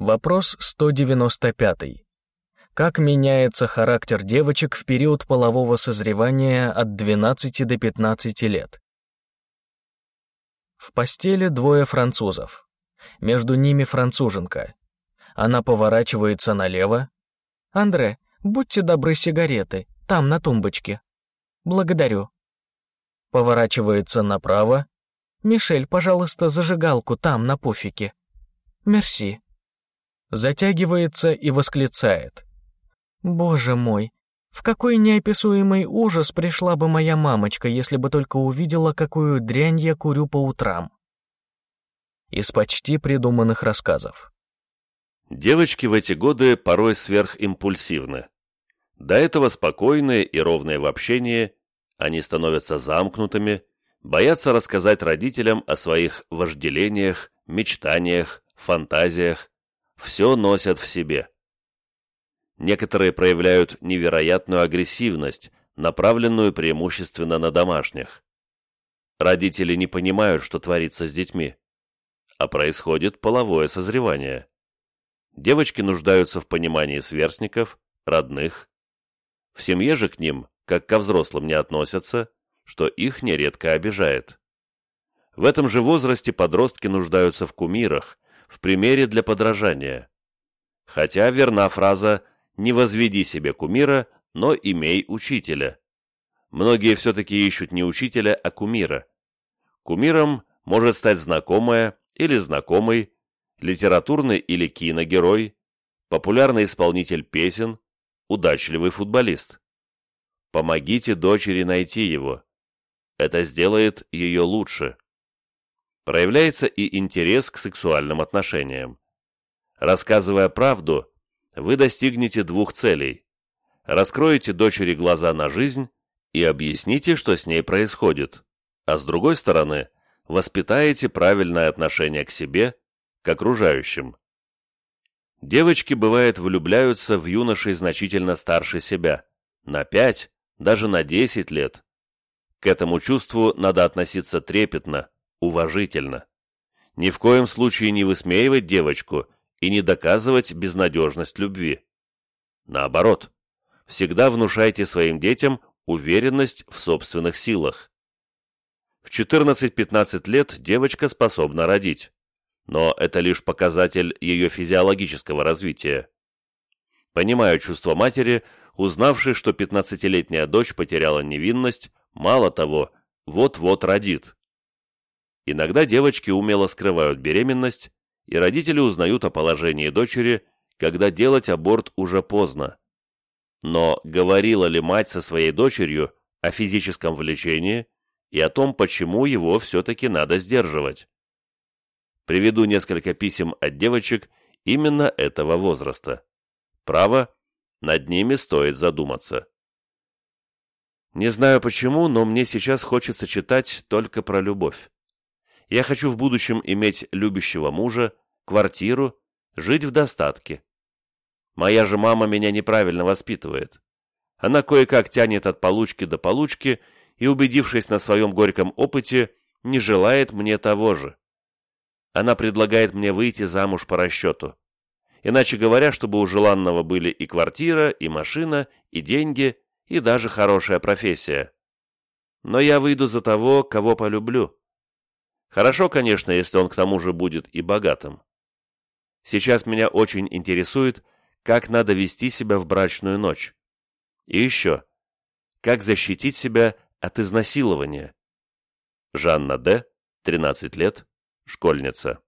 Вопрос 195. Как меняется характер девочек в период полового созревания от 12 до 15 лет? В постели двое французов. Между ними француженка. Она поворачивается налево. «Андре, будьте добры сигареты, там, на тумбочке». «Благодарю». Поворачивается направо. «Мишель, пожалуйста, зажигалку там, на пуфике». «Мерси». Затягивается и восклицает. «Боже мой, в какой неописуемый ужас пришла бы моя мамочка, если бы только увидела, какую дрянь я курю по утрам». Из почти придуманных рассказов. Девочки в эти годы порой сверхимпульсивны. До этого спокойные и ровные в общении, они становятся замкнутыми, боятся рассказать родителям о своих вожделениях, мечтаниях, фантазиях, все носят в себе. Некоторые проявляют невероятную агрессивность, направленную преимущественно на домашних. Родители не понимают, что творится с детьми, а происходит половое созревание. Девочки нуждаются в понимании сверстников, родных. В семье же к ним, как ко взрослым, не относятся, что их нередко обижает. В этом же возрасте подростки нуждаются в кумирах, в примере для подражания. Хотя верна фраза «не возведи себе кумира, но имей учителя». Многие все-таки ищут не учителя, а кумира. Кумиром может стать знакомая или знакомый, литературный или киногерой, популярный исполнитель песен, удачливый футболист. Помогите дочери найти его. Это сделает ее лучше. Проявляется и интерес к сексуальным отношениям. Рассказывая правду, вы достигнете двух целей. Раскроете дочери глаза на жизнь и объясните, что с ней происходит. А с другой стороны, воспитаете правильное отношение к себе к окружающим. Девочки, бывает, влюбляются в юношей значительно старше себя, на пять, даже на десять лет. К этому чувству надо относиться трепетно, уважительно. Ни в коем случае не высмеивать девочку и не доказывать безнадежность любви. Наоборот, всегда внушайте своим детям уверенность в собственных силах. В 14-15 лет девочка способна родить но это лишь показатель ее физиологического развития. Понимаю чувство матери, узнавшей, что 15-летняя дочь потеряла невинность, мало того, вот-вот родит. Иногда девочки умело скрывают беременность, и родители узнают о положении дочери, когда делать аборт уже поздно. Но говорила ли мать со своей дочерью о физическом влечении и о том, почему его все-таки надо сдерживать? Приведу несколько писем от девочек именно этого возраста. Право, над ними стоит задуматься. Не знаю почему, но мне сейчас хочется читать только про любовь. Я хочу в будущем иметь любящего мужа, квартиру, жить в достатке. Моя же мама меня неправильно воспитывает. Она кое-как тянет от получки до получки и, убедившись на своем горьком опыте, не желает мне того же. Она предлагает мне выйти замуж по расчету. Иначе говоря, чтобы у желанного были и квартира, и машина, и деньги, и даже хорошая профессия. Но я выйду за того, кого полюблю. Хорошо, конечно, если он к тому же будет и богатым. Сейчас меня очень интересует, как надо вести себя в брачную ночь. И еще, как защитить себя от изнасилования. Жанна Д., 13 лет, школьница.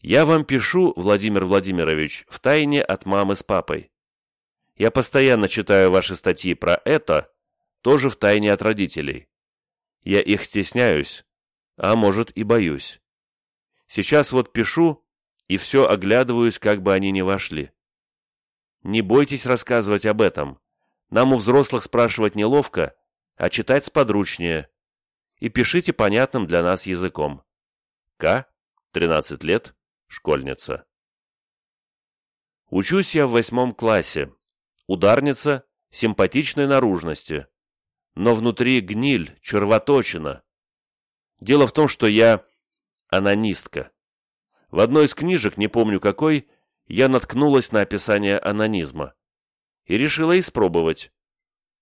Я вам пишу, Владимир Владимирович, в тайне от мамы с папой. Я постоянно читаю ваши статьи про это, тоже в тайне от родителей. Я их стесняюсь, а может и боюсь. Сейчас вот пишу и все оглядываюсь, как бы они ни вошли. Не бойтесь рассказывать об этом. Нам у взрослых спрашивать неловко, а читать сподручнее и пишите понятным для нас языком. К. 13 лет. Школьница. Учусь я в восьмом классе. Ударница симпатичной наружности. Но внутри гниль, червоточина. Дело в том, что я анонистка. В одной из книжек, не помню какой, я наткнулась на описание анонизма и решила испробовать.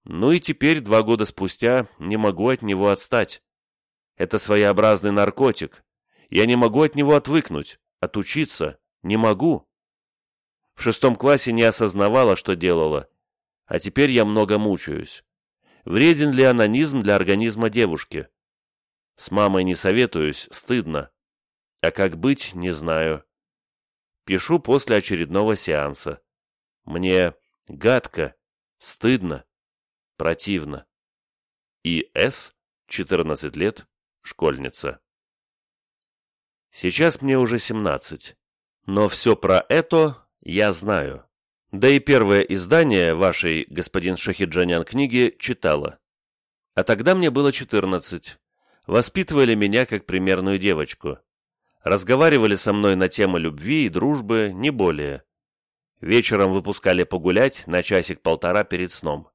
Ну и теперь, два года спустя, не могу от него отстать. Это своеобразный наркотик. Я не могу от него отвыкнуть, отучиться. Не могу. В шестом классе не осознавала, что делала, а теперь я много мучаюсь. Вреден ли анонизм для организма девушки? С мамой не советуюсь, стыдно. А как быть, не знаю. Пишу после очередного сеанса. Мне гадко, стыдно, противно. И С, 14 лет, школьница. Сейчас мне уже 17, но все про это я знаю. Да и первое издание вашей, господин Шахиджанян, книги читала. А тогда мне было 14. Воспитывали меня как примерную девочку. Разговаривали со мной на темы любви и дружбы, не более. Вечером выпускали погулять на часик-полтора перед сном.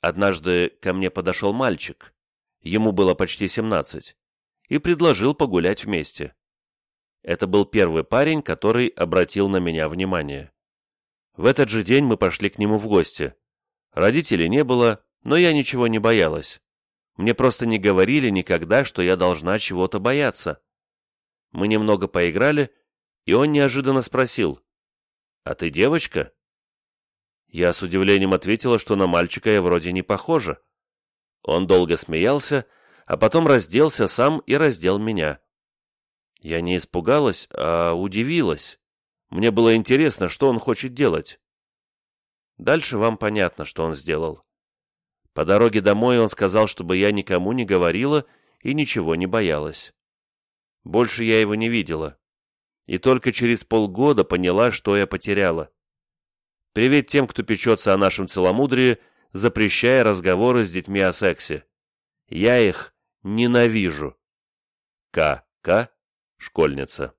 Однажды ко мне подошел мальчик, ему было почти 17, и предложил погулять вместе. Это был первый парень, который обратил на меня внимание. В этот же день мы пошли к нему в гости. Родителей не было, но я ничего не боялась. Мне просто не говорили никогда, что я должна чего-то бояться. Мы немного поиграли, и он неожиданно спросил, «А ты девочка?» Я с удивлением ответила, что на мальчика я вроде не похожа. Он долго смеялся, а потом разделся сам и раздел меня. Я не испугалась, а удивилась. Мне было интересно, что он хочет делать. Дальше вам понятно, что он сделал. По дороге домой он сказал, чтобы я никому не говорила и ничего не боялась. Больше я его не видела. И только через полгода поняла, что я потеряла. Привет тем, кто печется о нашем целомудрии, запрещая разговоры с детьми о сексе. Я их ненавижу. К. К. Школьница.